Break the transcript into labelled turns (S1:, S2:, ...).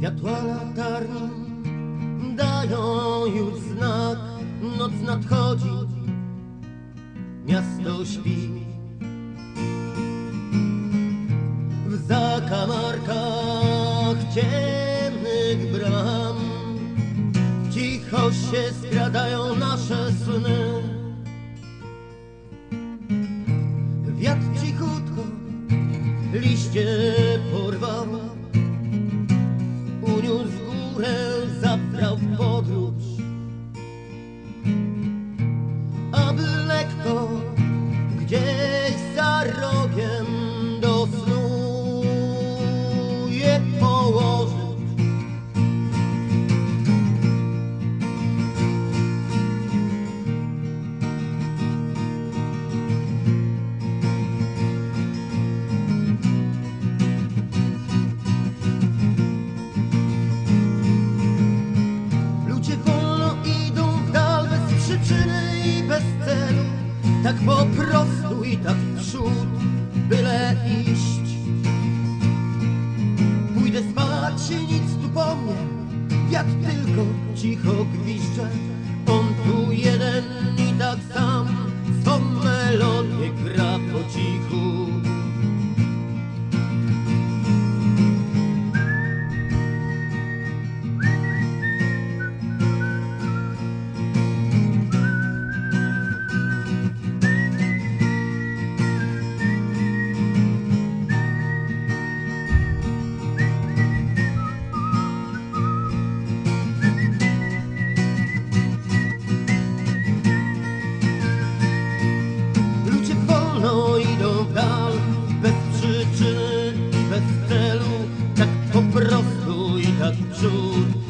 S1: Światła latarni dają już znak, noc nadchodzi, miasto śpi. W zakamarkach ciemnych bram cicho się skradają nasze sny. Wiatr cichutko liście Tak po prostu i tak w przód, byle iść. Pójdę spać i nic tu po mnie Wiatr tylko cicho gwizdże prostu i